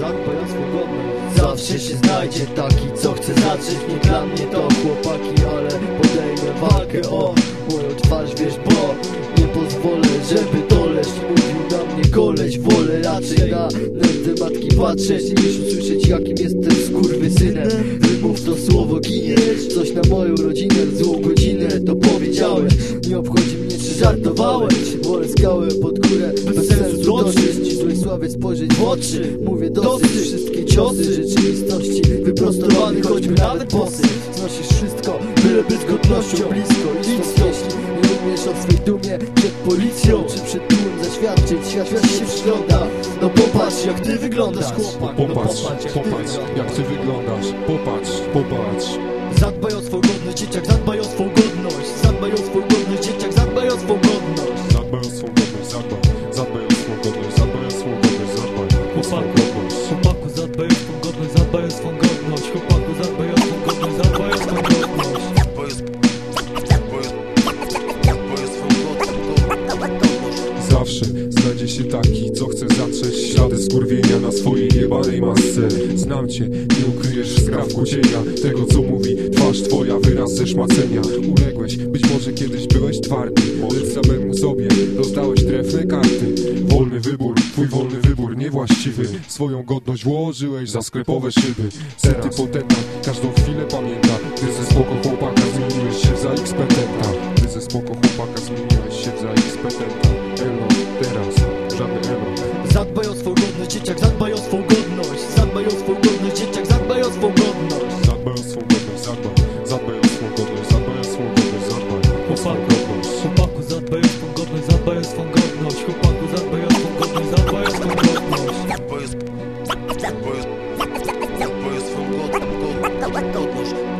żart godność Zawsze się znajdzie taki, co chce zatrzeć Nie dla mnie to chłopaki, ale podejmę walkę o moją twarz, wiesz, bo Nie pozwolę, żeby doleć Mówił na mnie koleś, wolę raczej na nędzę matki patrzeć Niż usłyszeć jakim jestem skurwysynem. Wymów to słowo, giniesz. Coś na moją rodzinę, złą godzinę To powiedziałeś, nie obchodzi mnie czy żartowałeś. Wolę skałę pod górę, bez sensu dotrzeć Ścisłej sławie spojrzeć w oczy Mówię dosyć, wszystkie ciosy rzeczywistości Wyprostowany, choćby nawet posy. Znosisz wszystko, byle być godnością blisko. Stąd jeśli nie umiesz o swej dumie Przed policją. Czy przed tłumem zaświadczyć? Świat się przygląda. No popatrz jak ty wyglądasz chłopak. No Popatrz, jak ty popatrz, jak ty wyglądasz. Popatrz, popatrz. Zadbaj Zawsze znajdzie się taki, co chce zatrzeć ślady skurwienia na swojej jebanej masce. Znam cię, nie ukryjesz skrawku cienia Tego co mówi twarz twoja, wyraz ze szmacenia. Uległeś, być może kiedyś byłeś twardy Lecz samemu sobie rozdałeś trefne karty. Wolny wybór, twój wolny wybór niewłaściwy. Swoją godność włożyłeś za sklepowe szyby. Sety potenta, każdą chwilę pamięta. Ty ze spoko chłopaka zmieniłeś się za ekspetenta Ty ze spoko chłopaka zmieniłeś się za Elo, teraz, żaby elo Zadbaj o swą godność, dzieciak, zadbaj o swą godność Zadbaj o swą godność, dzieciak, zadbaj o swą godność Zadbaj o swą godność, zadbaj Zadbaj o swą godność, zadbaj o swą godność, zadbaj o swą godność Chłopaku, zadbaj o swą godność, zadbaj o swą godność Chłopaku, zadbaj o swą godność, zadbaj o swą godność Zadbaj o swą godność, zadbaj o swą godność